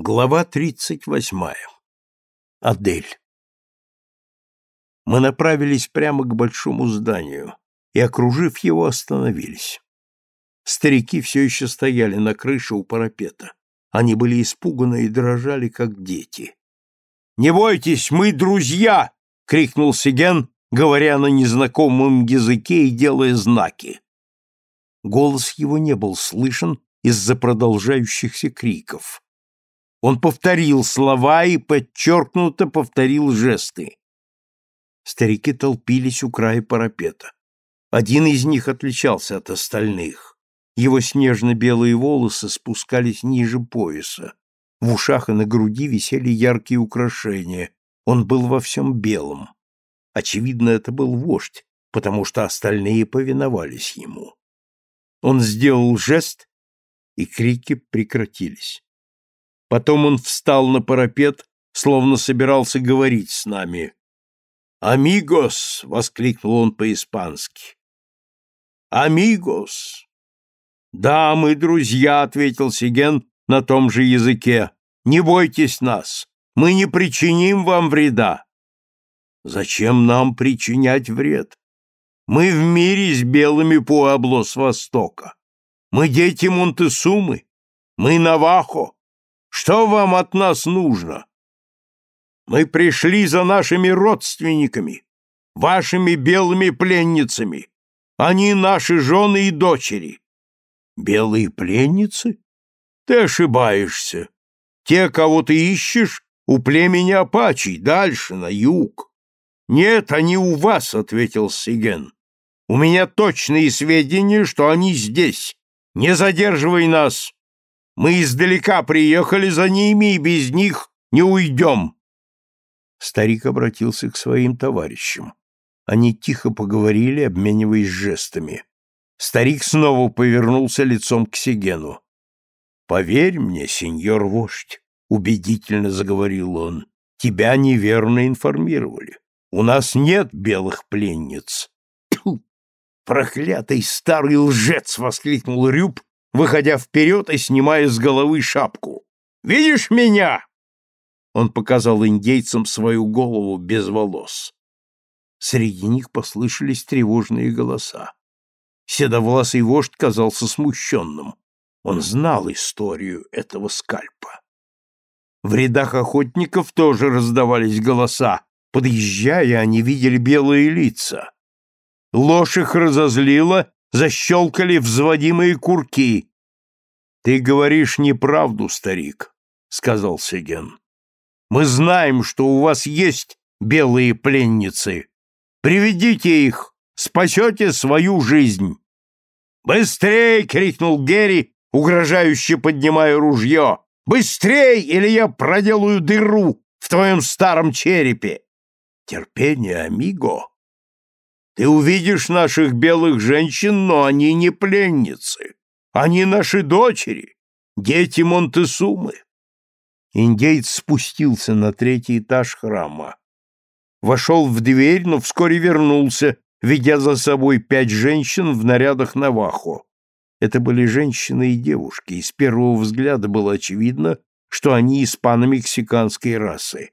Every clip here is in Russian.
Глава тридцать восьмая. Адель. Мы направились прямо к большому зданию и, окружив его, остановились. Старики все еще стояли на крыше у парапета. Они были испуганы и дрожали, как дети. «Не бойтесь, мы друзья!» — крикнул Сиген, говоря на незнакомом языке и делая знаки. Голос его не был слышен из-за продолжающихся криков. Он повторил слова и подчеркнуто повторил жесты. Старики толпились у края парапета. Один из них отличался от остальных. Его снежно-белые волосы спускались ниже пояса. В ушах и на груди висели яркие украшения. Он был во всем белом. Очевидно, это был вождь, потому что остальные повиновались ему. Он сделал жест, и крики прекратились. Потом он встал на парапет, словно собирался говорить с нами. «Амигос!» — воскликнул он по-испански. «Амигос!» «Да, мы друзья», — ответил Сиген на том же языке. «Не бойтесь нас, мы не причиним вам вреда». «Зачем нам причинять вред? Мы в мире с белыми Пуабло с Востока. Мы дети Монтесумы, мы Навахо. Что вам от нас нужно? Мы пришли за нашими родственниками, вашими белыми пленницами. Они наши жены и дочери. Белые пленницы? Ты ошибаешься. Те, кого ты ищешь, у племени Апачей, дальше, на юг. Нет, они у вас, — ответил Сиген. У меня точные сведения, что они здесь. Не задерживай нас. Мы издалека приехали за ними и без них не уйдем. Старик обратился к своим товарищам. Они тихо поговорили, обмениваясь жестами. Старик снова повернулся лицом к Сигену. «Поверь мне, сеньор вождь», — убедительно заговорил он, — «тебя неверно информировали. У нас нет белых пленниц». «Проклятый старый лжец!» — воскликнул Рюб, выходя вперед и снимая с головы шапку. «Видишь меня?» Он показал индейцам свою голову без волос. Среди них послышались тревожные голоса. Седовласый вождь казался смущенным. Он знал историю этого скальпа. В рядах охотников тоже раздавались голоса. Подъезжая, они видели белые лица. Ложь их разозлила, защелкали взводимые курки. — Ты говоришь неправду, старик, — сказал Сеген. — Мы знаем, что у вас есть белые пленницы. Приведите их, спасете свою жизнь. «Быстрей!» — крикнул Герри, угрожающе поднимая ружье. «Быстрей, или я проделаю дыру в твоем старом черепе!» «Терпение, амиго!» Ты увидишь наших белых женщин, но они не пленницы. Они наши дочери, дети Монтесумы. Индейец спустился на третий этаж храма. Вошел в дверь, но вскоре вернулся, ведя за собой пять женщин в нарядах Навахо. Это были женщины и девушки, и с первого взгляда было очевидно, что они испано-мексиканской расы.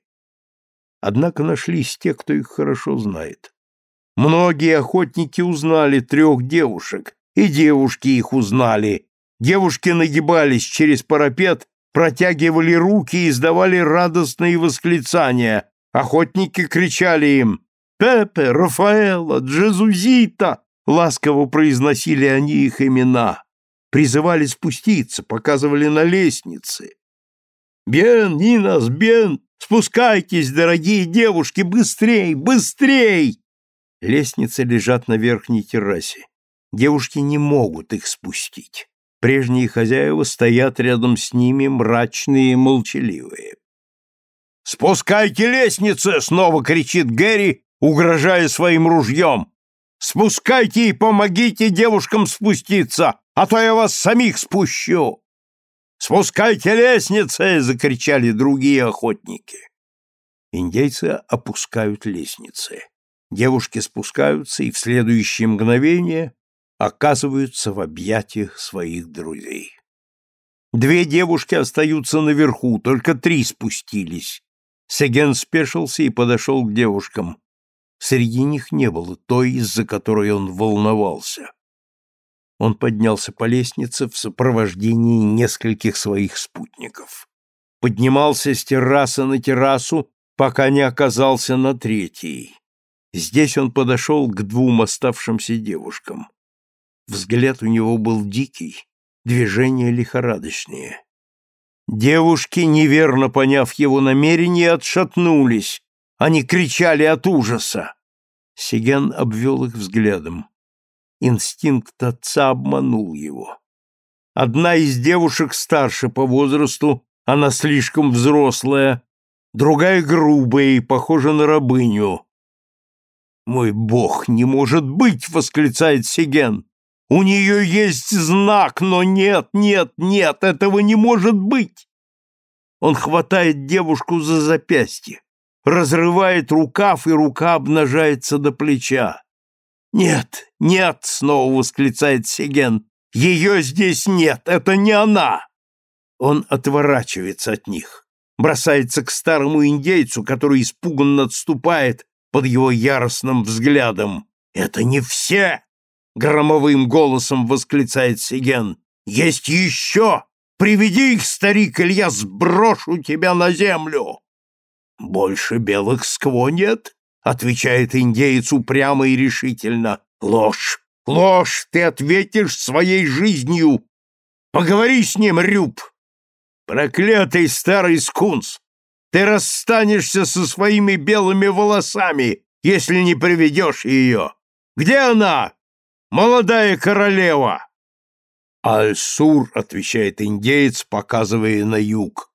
Однако нашлись те, кто их хорошо знает. Многие охотники узнали трех девушек, и девушки их узнали. Девушки нагибались через парапет, протягивали руки и издавали радостные восклицания. Охотники кричали им «Пепе, Рафаэла, Джезузита!» Ласково произносили они их имена. Призывали спуститься, показывали на лестнице. «Бен, Нинас, Бен! Спускайтесь, дорогие девушки, быстрей, быстрей!» Лестницы лежат на верхней террасе. Девушки не могут их спустить. Прежние хозяева стоят рядом с ними, мрачные и молчаливые. «Спускайте лестницы!» — снова кричит Гэри, угрожая своим ружьем. «Спускайте и помогите девушкам спуститься, а то я вас самих спущу!» «Спускайте лестницы!» — закричали другие охотники. Индейцы опускают лестницы. Девушки спускаются и в следующее мгновение оказываются в объятиях своих друзей. Две девушки остаются наверху, только три спустились. Сеген спешился и подошел к девушкам. Среди них не было той, из-за которой он волновался. Он поднялся по лестнице в сопровождении нескольких своих спутников. Поднимался с террасы на террасу, пока не оказался на третьей. Здесь он подошел к двум оставшимся девушкам. Взгляд у него был дикий, движения лихорадочные. Девушки, неверно поняв его намерение, отшатнулись. Они кричали от ужаса. Сиген обвел их взглядом. Инстинкт отца обманул его. Одна из девушек старше по возрасту, она слишком взрослая, другая грубая и похожа на рабыню. «Мой бог, не может быть!» — восклицает Сиген. У нее есть знак, но нет, нет, нет, этого не может быть. Он хватает девушку за запястье, разрывает рукав, и рука обнажается до плеча. «Нет, нет!» — снова восклицает Сеген. «Ее здесь нет! Это не она!» Он отворачивается от них, бросается к старому индейцу, который испуганно отступает под его яростным взглядом. «Это не все!» громовым голосом восклицает Сиген. Есть еще! Приведи их, старик, или я сброшу тебя на землю. Больше белых скво нет, отвечает индеец упрямо и решительно. Ложь, ложь, ты ответишь своей жизнью. Поговори с ним, Рюб. Проклятый старый скунс, ты расстанешься со своими белыми волосами, если не приведешь ее. Где она? молодая королева!» «Аль-Сур», — отвечает индеец, показывая на юг.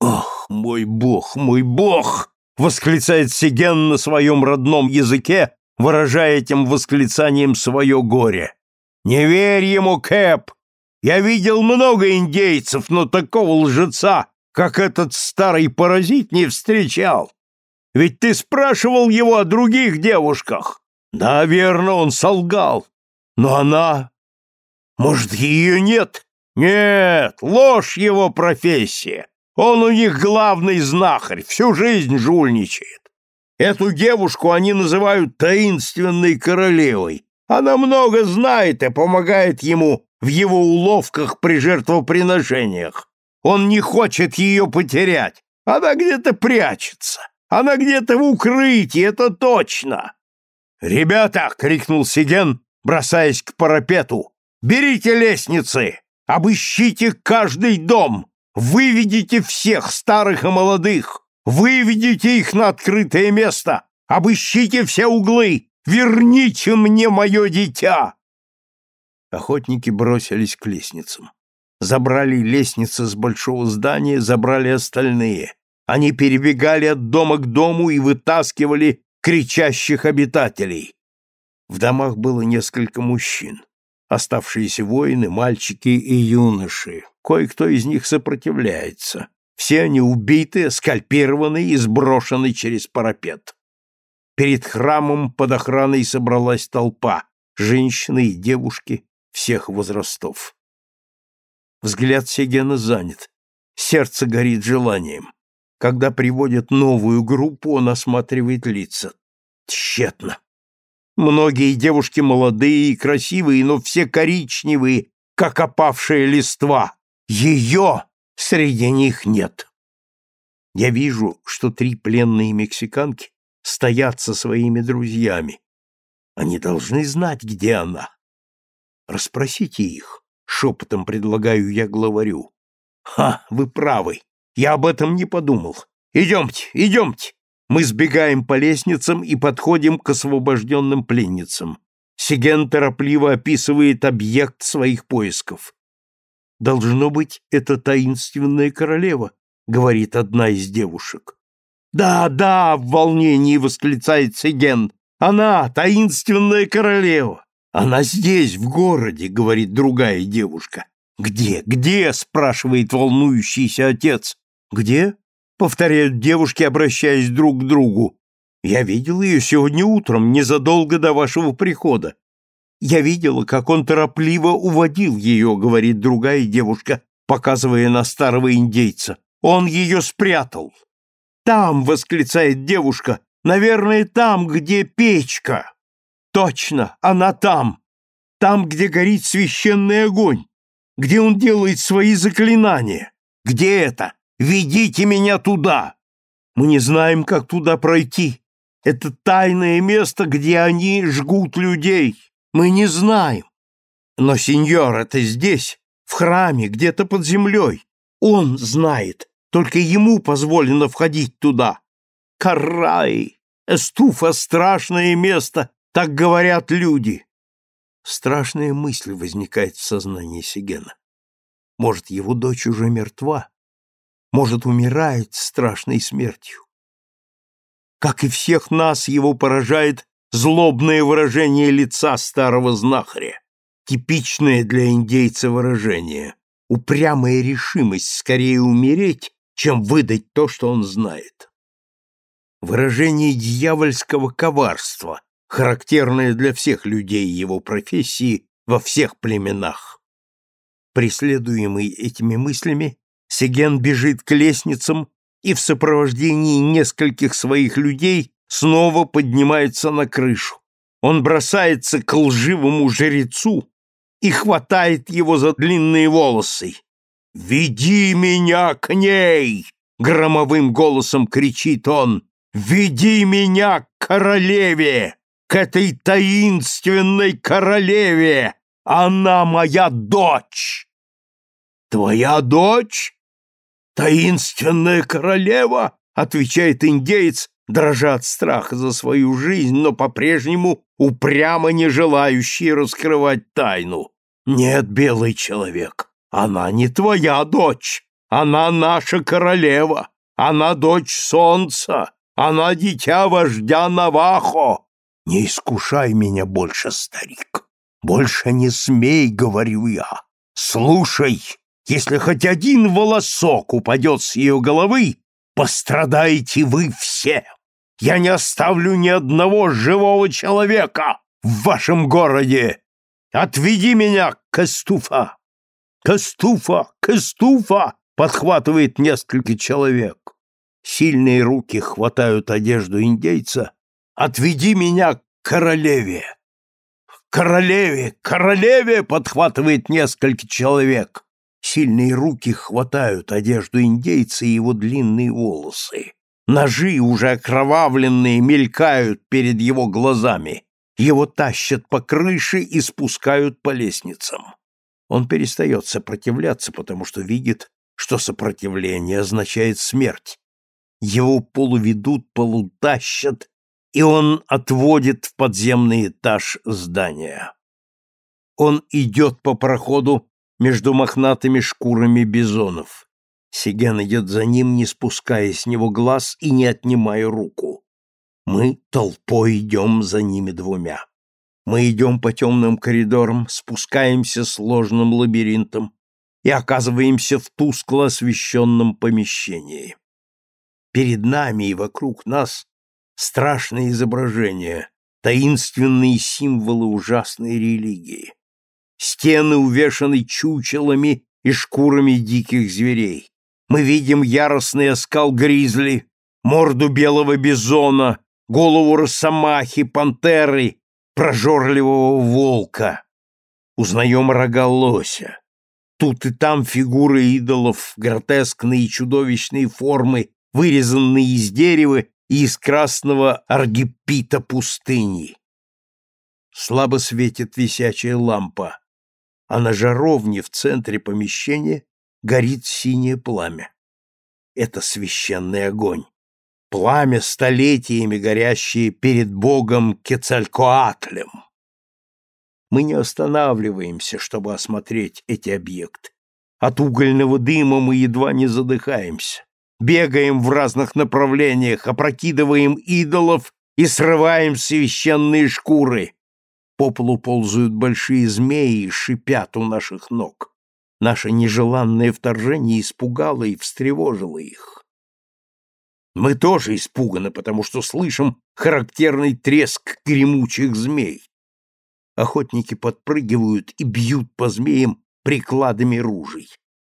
«Ох, мой бог, мой бог!» — восклицает Сиген на своем родном языке, выражая этим восклицанием свое горе. «Не верь ему, Кэп! Я видел много индейцев, но такого лжеца, как этот старый паразит, не встречал. Ведь ты спрашивал его о других девушках. Да, верно, он солгал. Но она... Может, ее нет? Нет, ложь его профессия. Он у них главный знахарь, всю жизнь жульничает. Эту девушку они называют таинственной королевой. Она много знает и помогает ему в его уловках при жертвоприношениях. Он не хочет ее потерять. Она где-то прячется. Она где-то в укрытии, это точно. «Ребята!» — крикнул Сиген, бросаясь к парапету. «Берите лестницы! Обыщите каждый дом! Выведите всех, старых и молодых! Выведите их на открытое место! Обыщите все углы! Верните мне мое дитя!» Охотники бросились к лестницам. Забрали лестницы с большого здания, забрали остальные. Они перебегали от дома к дому и вытаскивали кричащих обитателей. В домах было несколько мужчин. Оставшиеся воины, мальчики и юноши. Кое-кто из них сопротивляется. Все они убиты, скальпированы и сброшены через парапет. Перед храмом под охраной собралась толпа, женщины и девушки всех возрастов. Взгляд Сегена занят, сердце горит желанием. Когда приводят новую группу, он осматривает лица. Тщетно. Многие девушки молодые и красивые, но все коричневые, как опавшая листва. Ее среди них нет. Я вижу, что три пленные мексиканки стоят со своими друзьями. Они должны знать, где она. Расспросите их, шепотом предлагаю я главарю. Ха, вы правы, я об этом не подумал. Идемте, идемте. Мы сбегаем по лестницам и подходим к освобожденным пленницам. Сиген торопливо описывает объект своих поисков. «Должно быть, это таинственная королева», — говорит одна из девушек. «Да, да!» — в волнении восклицает Сиген. «Она, таинственная королева! Она здесь, в городе!» — говорит другая девушка. «Где? Где?» — спрашивает волнующийся отец. «Где? повторяют девушки, обращаясь друг к другу. Я видел ее сегодня утром, незадолго до вашего прихода. Я видела, как он торопливо уводил ее, говорит другая девушка. показывая на старого индейца. «Он ее спрятал!» «Там!» — восклицает девушка. «Наверное, там, где печка!» «Точно! Она там! Там, где горит священный огонь! Где он делает свои заклинания! Где это? Ведите меня туда!» «Мы не знаем, как туда пройти!» Это тайное место, где они жгут людей. Мы не знаем. Но сеньор, это здесь, в храме, где-то под землей. Он знает, только ему позволено входить туда. Карай! Эстуфа — страшное место, так говорят люди. Страшная мысль возникает в сознании Сигена. Может, его дочь уже мертва? Может, умирает страшной смертью? Как и всех нас, его поражает злобное выражение лица старого знахаря, типичное для индейца выражение, упрямая решимость скорее умереть, чем выдать то, что он знает. Выражение дьявольского коварства, характерное для всех людей его профессии во всех племенах. Преследуемый этими мыслями, Сеген бежит к лестницам и в сопровождении нескольких своих людей снова поднимается на крышу. Он бросается к лживому жрецу и хватает его за длинные волосы. «Веди меня к ней!» — громовым голосом кричит он. «Веди меня к королеве! К этой таинственной королеве! Она моя дочь!» «Твоя дочь?» «Таинственная королева!» — отвечает индеец, дрожа от страха за свою жизнь, но по-прежнему упрямо не желающий раскрывать тайну. «Нет, белый человек, она не твоя дочь, она наша королева, она дочь солнца, она дитя вождя Навахо. Не искушай меня больше, старик, больше не смей, говорю я. Слушай, если хоть один волосок упадет с ее головы, пострадаете вы все. Я не оставлю ни одного живого человека в вашем городе. Отведи меня к Эстуфа. Кастуфа, Кастуфа, подхватывает несколько человек. Сильные руки хватают одежду индейца. Отведи меня к королеве. Королеве, королеве, подхватывает несколько человек. Сильные руки хватают одежду индейца и его длинные волосы. Ножи, уже окровавленные, мелькают перед его глазами. Его тащат по крыше и спускают по лестницам. Он перестает сопротивляться, потому что видит, что сопротивление означает смерть. Его полуведут, полутащат, и он отводит в подземный этаж здания. Он идет по проходу между мохнатыми шкурами бизонов. Сиген идет за ним, не спуская с него глаз и не отнимая руку. Мы толпой идем за ними двумя. Мы идем по темным коридорам, спускаемся сложным лабиринтом и оказываемся в тускло освещенном помещении. Перед нами и вокруг нас страшные изображения, таинственные символы ужасной религии. Стены увешаны чучелами и шкурами диких зверей. Мы видим яростный оскал гризли, морду белого бизона, голову росомахи, пантеры, прожорливого волка. Узнаем рога лося. Тут и там фигуры идолов, гротескные и чудовищные формы, вырезанные из дерева и из красного аргипита пустыни. Слабо светит висячая лампа а на жаровне в центре помещения горит синее пламя. Это священный огонь. Пламя, столетиями горящее перед богом Кецалькоатлем. Мы не останавливаемся, чтобы осмотреть эти объекты. От угольного дыма мы едва не задыхаемся. Бегаем в разных направлениях, опрокидываем идолов и срываем священные шкуры. По полу ползают большие змеи и шипят у наших ног. Наше нежеланное вторжение испугало и встревожило их. Мы тоже испуганы, потому что слышим характерный треск гремучих змей. Охотники подпрыгивают и бьют по змеям прикладами ружей.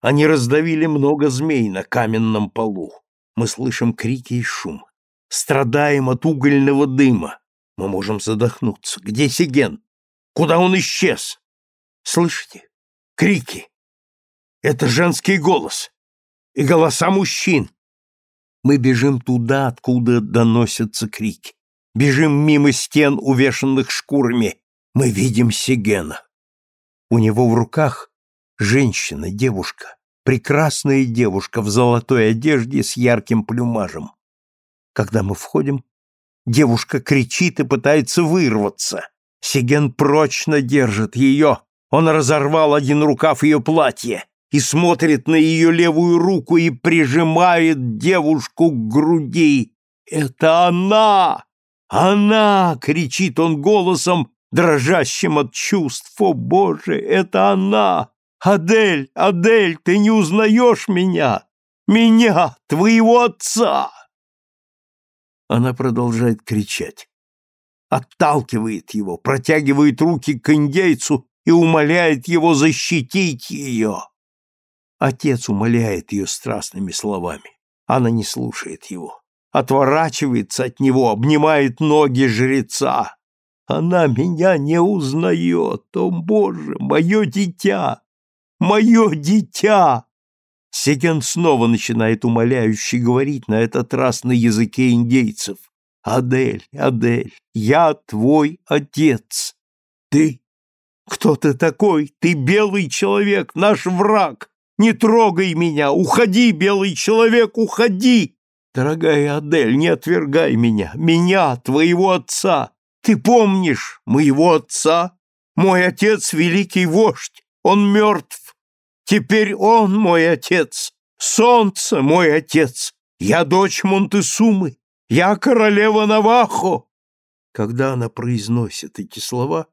Они раздавили много змей на каменном полу. Мы слышим крики и шум. Страдаем от угольного дыма. Мы можем задохнуться. Где Сиген? Куда он исчез? Слышите? Крики. Это женский голос. И голоса мужчин. Мы бежим туда, откуда доносятся крики. Бежим мимо стен, увешанных шкурами. Мы видим Сигена. У него в руках женщина, девушка, прекрасная девушка в золотой одежде с ярким плюмажем. Когда мы входим, девушка кричит и пытается вырваться. Сиген прочно держит ее. Он разорвал один рукав ее платья и смотрит на ее левую руку и прижимает девушку к груди. «Это она! Она!» — кричит он голосом, дрожащим от чувств. «О, Боже, это она! Адель, Адель, ты не узнаешь меня! Меня, твоего отца!» Она продолжает кричать. Отталкивает его, протягивает руки к индейцу и умоляет его защитить ее. Отец умоляет ее страстными словами. Она не слушает его. Отворачивается от него, обнимает ноги жреца. Она меня не узнает. О, Боже, мое дитя! Мое дитя! Сеген снова начинает умоляюще говорить на этот раз на языке индейцев. «Адель, Адель, я твой отец. Ты? Кто ты такой? Ты белый человек, наш враг. Не трогай меня! Уходи, белый человек, уходи! Дорогая Адель, не отвергай меня, меня, твоего отца. Ты помнишь моего отца? Мой отец — великий вождь, он мертв. Теперь он мой отец, солнце мой отец. Я дочь Монтесумы, я королева Навахо. Когда она произносит эти слова,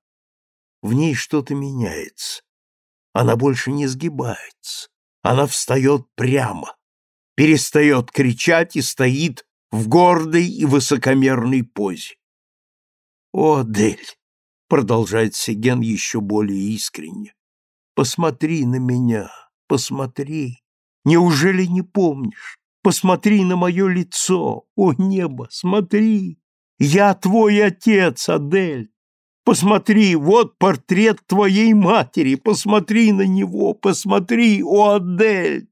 в ней что-то меняется. Она больше не сгибается. Она встает прямо, перестает кричать и стоит в гордой и высокомерной позе. «О, Дель!» — продолжает Сеген еще более искренне. «Посмотри на меня, посмотри. Неужели не помнишь? Посмотри на мое лицо. О, небо, смотри! Я твой отец, Адель. Посмотри, вот портрет твоей матери, посмотри на него, посмотри, о Адель!»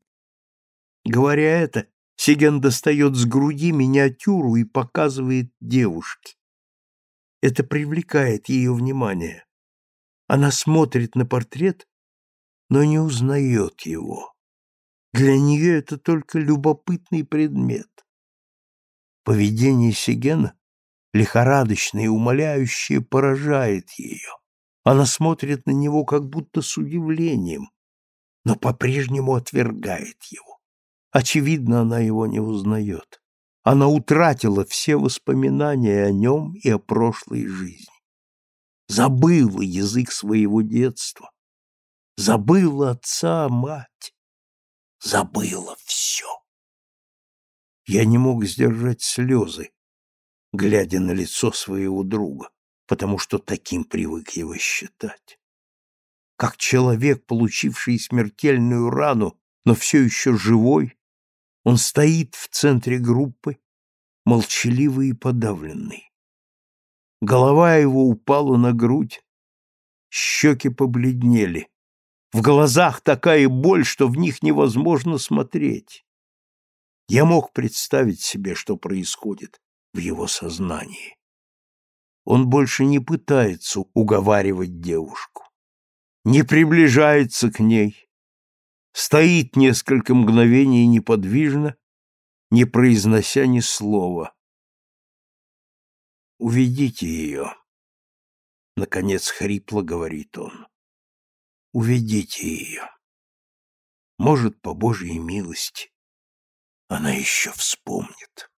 Говоря это, Сиген достает с груди миниатюру и показывает девушке. Это привлекает ее внимание. Она смотрит на портрет, но не узнает его. Для нее это только любопытный предмет. Поведение Сигена лихорадочное и умоляющее, поражает ее. Она смотрит на него как будто с удивлением, но по-прежнему отвергает его. Очевидно, она его не узнает. Она утратила все воспоминания о нем и о прошлой жизни. Забыла язык своего детства. Забыла отца, мать. Забыла все. Я не мог сдержать слезы, глядя на лицо своего друга, потому что таким привык его считать. Как человек, получивший смертельную рану, но все еще живой, он стоит в центре группы, молчаливый и подавленный. Голова его упала на грудь, щеки побледнели. В глазах такая боль, что в них невозможно смотреть. Я мог представить себе, что происходит, в его сознании. Он больше не пытается уговаривать девушку, не приближается к ней, стоит несколько мгновений неподвижно, не произнося ни слова. «Уведите ее», — наконец хрипло говорит он. «Уведите ее. Может, по Божьей милости, она еще вспомнит».